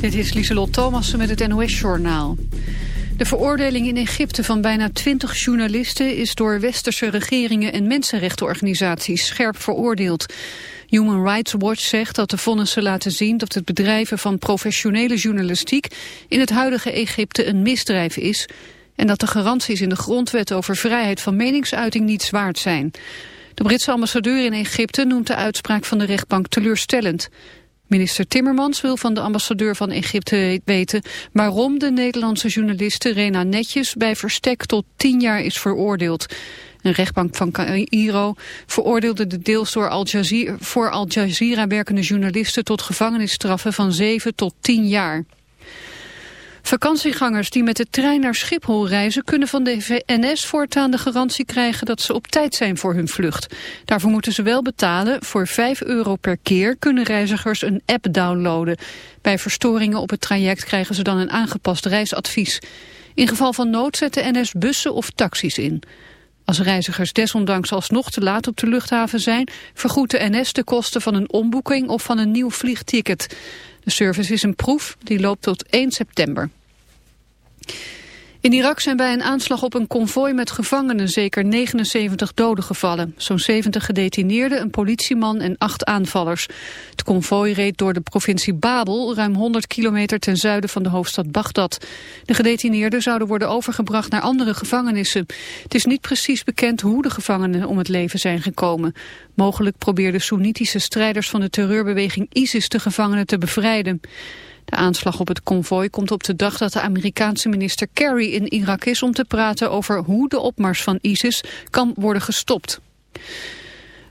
Dit is Lieselot Thomassen met het NOS-journaal. De veroordeling in Egypte van bijna twintig journalisten... is door westerse regeringen en mensenrechtenorganisaties scherp veroordeeld. Human Rights Watch zegt dat de vonnissen laten zien... dat het bedrijven van professionele journalistiek... in het huidige Egypte een misdrijf is... en dat de garanties in de grondwet over vrijheid van meningsuiting niet waard zijn. De Britse ambassadeur in Egypte noemt de uitspraak van de rechtbank teleurstellend... Minister Timmermans wil van de ambassadeur van Egypte weten waarom de Nederlandse journaliste Rena Netjes bij verstek tot tien jaar is veroordeeld. Een rechtbank van Cairo veroordeelde de deels door Al Jazeera, voor Al Jazeera werkende journalisten tot gevangenisstraffen van zeven tot tien jaar. Vakantiegangers die met de trein naar Schiphol reizen... kunnen van de NS voortaan de garantie krijgen dat ze op tijd zijn voor hun vlucht. Daarvoor moeten ze wel betalen. Voor 5 euro per keer kunnen reizigers een app downloaden. Bij verstoringen op het traject krijgen ze dan een aangepast reisadvies. In geval van nood zetten NS bussen of taxis in. Als reizigers desondanks alsnog te laat op de luchthaven zijn... vergoedt de NS de kosten van een omboeking of van een nieuw vliegticket. De service is een proef, die loopt tot 1 september. In Irak zijn bij een aanslag op een konvooi met gevangenen zeker 79 doden gevallen. Zo'n 70 gedetineerden, een politieman en acht aanvallers. Het konvooi reed door de provincie Babel, ruim 100 kilometer ten zuiden van de hoofdstad Bagdad. De gedetineerden zouden worden overgebracht naar andere gevangenissen. Het is niet precies bekend hoe de gevangenen om het leven zijn gekomen. Mogelijk probeerden Soenitische strijders van de terreurbeweging ISIS de gevangenen te bevrijden. De aanslag op het konvooi komt op de dag dat de Amerikaanse minister Kerry in Irak is om te praten over hoe de opmars van ISIS kan worden gestopt.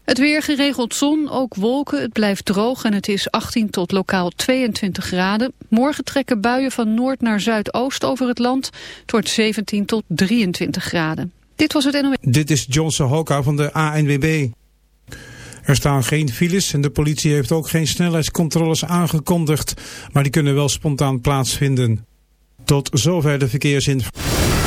Het weer geregeld zon, ook wolken, het blijft droog en het is 18 tot lokaal 22 graden. Morgen trekken buien van noord naar zuidoost over het land. Het wordt 17 tot 23 graden. Dit was het NOS. Dit is Johnson Hoka van de ANWB. Er staan geen files en de politie heeft ook geen snelheidscontroles aangekondigd, maar die kunnen wel spontaan plaatsvinden. Tot zover de verkeersinformatie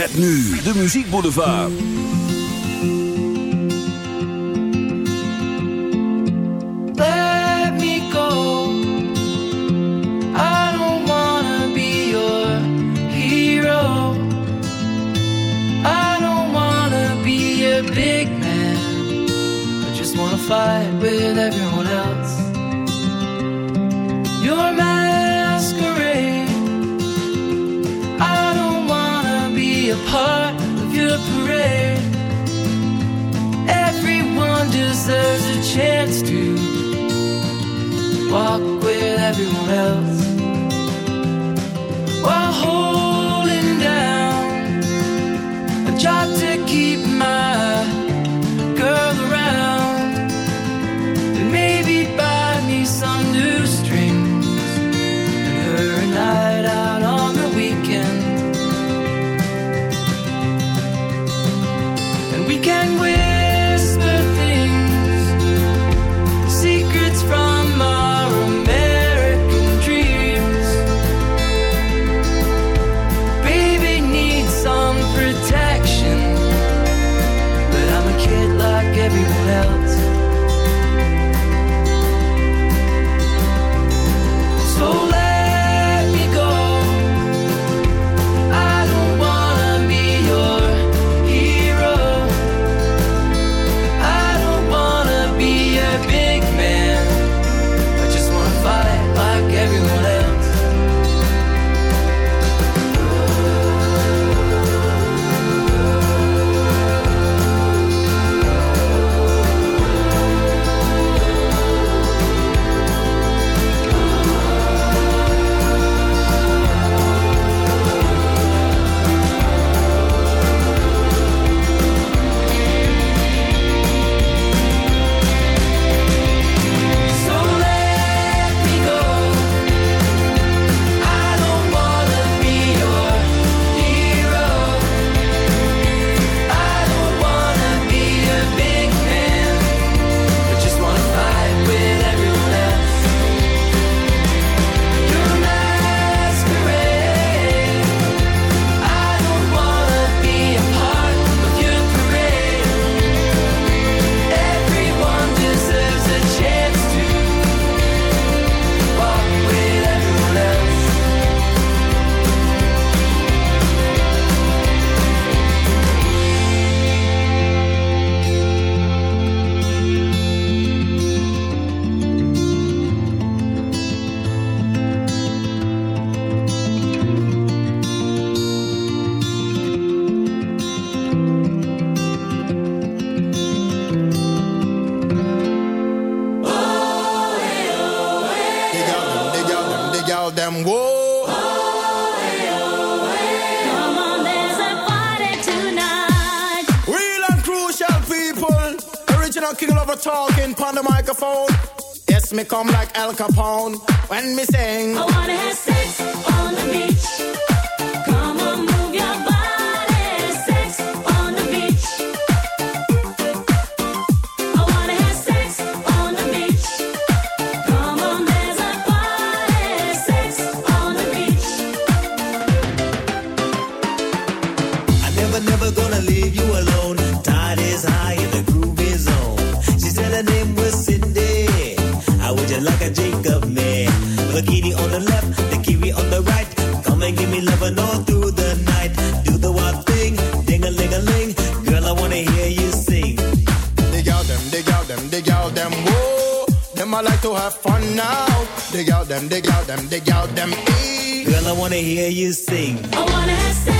Met nu de muziekboulevard. Let me go. I don't wanna one deserves a chance to walk with everyone else. While holding down a job to keep my girl around. And maybe buy me some new strings and her a night out on the weekend. And we can wait a king lover talking on the microphone. Yes, me come like Al Capone when me sing. I wanna have the kiwi on the right. Come and give me all through the night. Do the thing, ding a ling a ling. Girl, I wanna hear you sing. Dig out them, dig out them, dig out them. Them I like to have fun now. Girl, I wanna hear you sing. I wanna sing.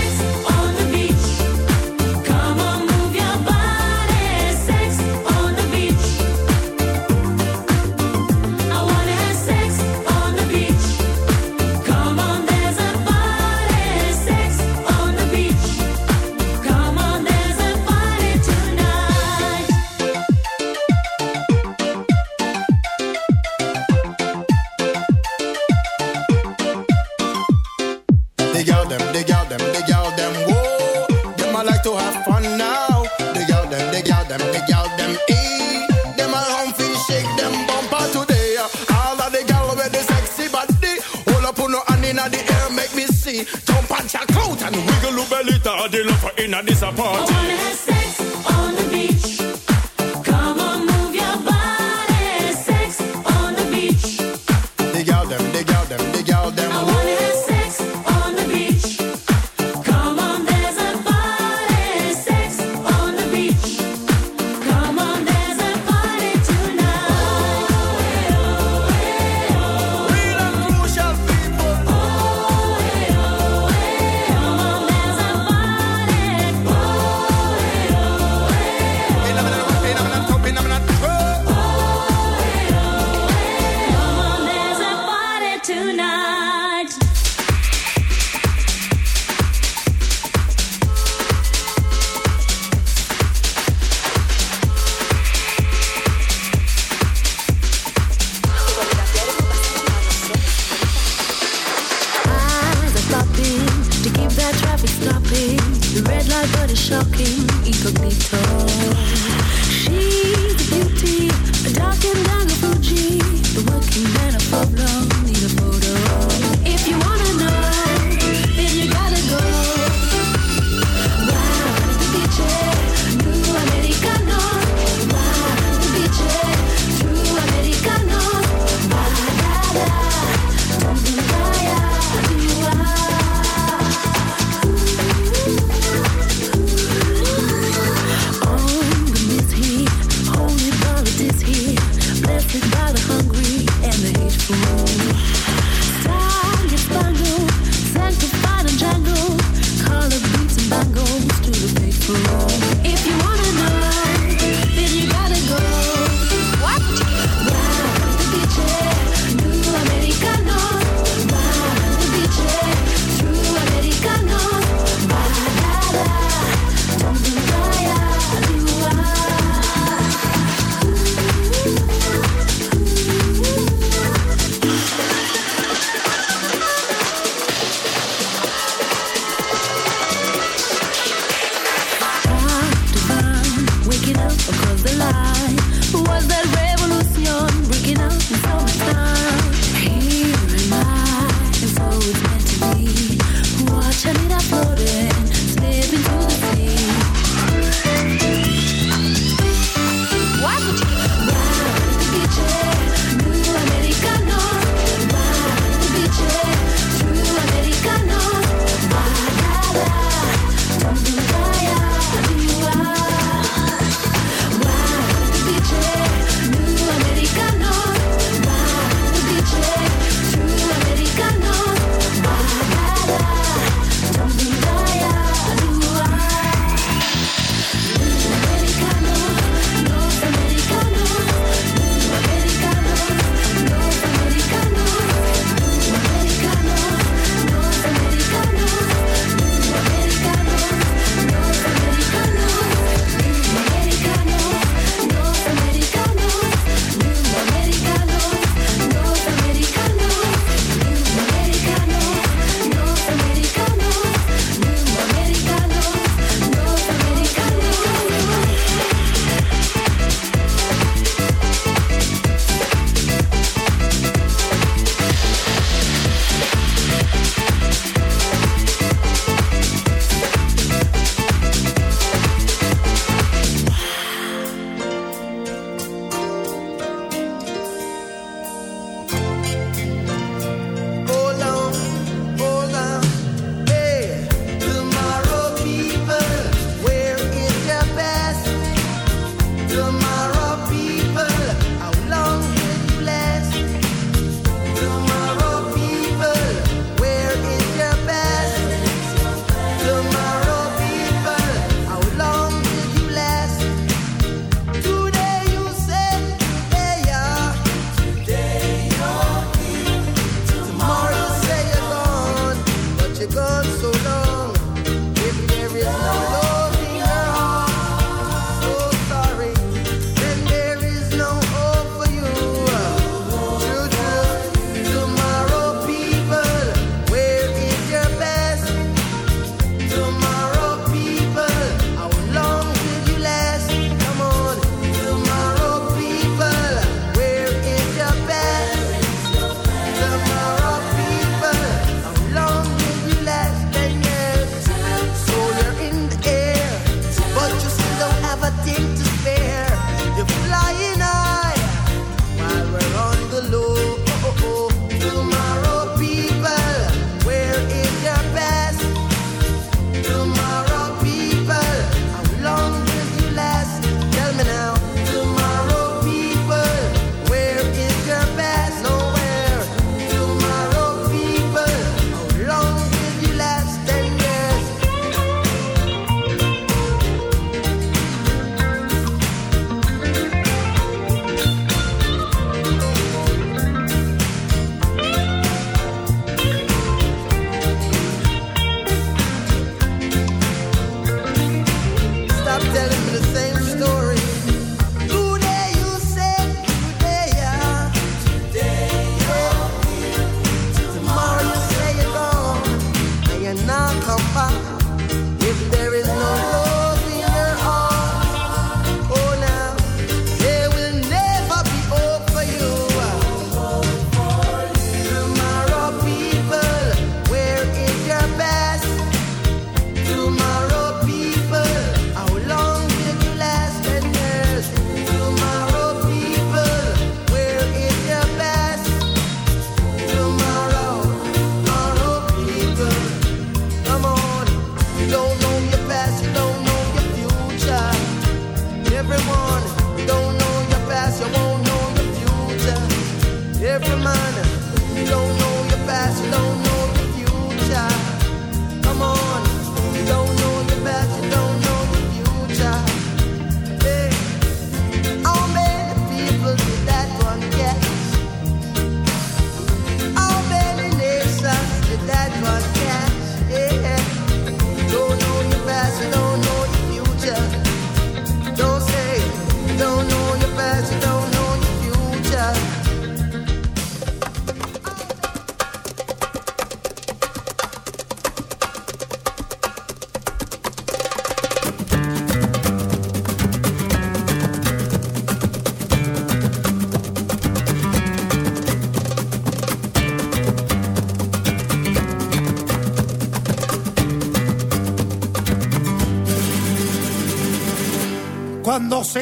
this apart. my body shocking. She's the beauty, and Fuji, the working man of Pablo, need a photo. If you want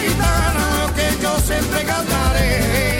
Taitana que yo siempre cantaré.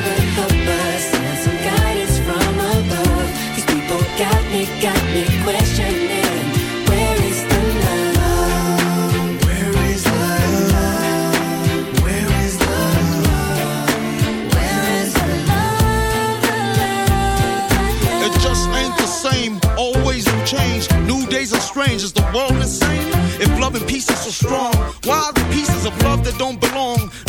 got me, got me questioning. Where is the love? Where is the love? Where is the love? Where is the It just ain't the same. Always change. New days are strange. Is the world insane? If love and peace so strong, why are the pieces of love that don't belong?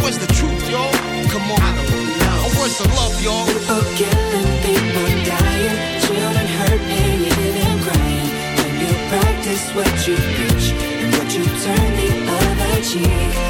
I don't know. Where's the truth, y'all? Come on. I don't know. Where's the love, y'all? People killing, people dying, children hurt and hear them crying. When you practice what you preach and what you turn the other cheek.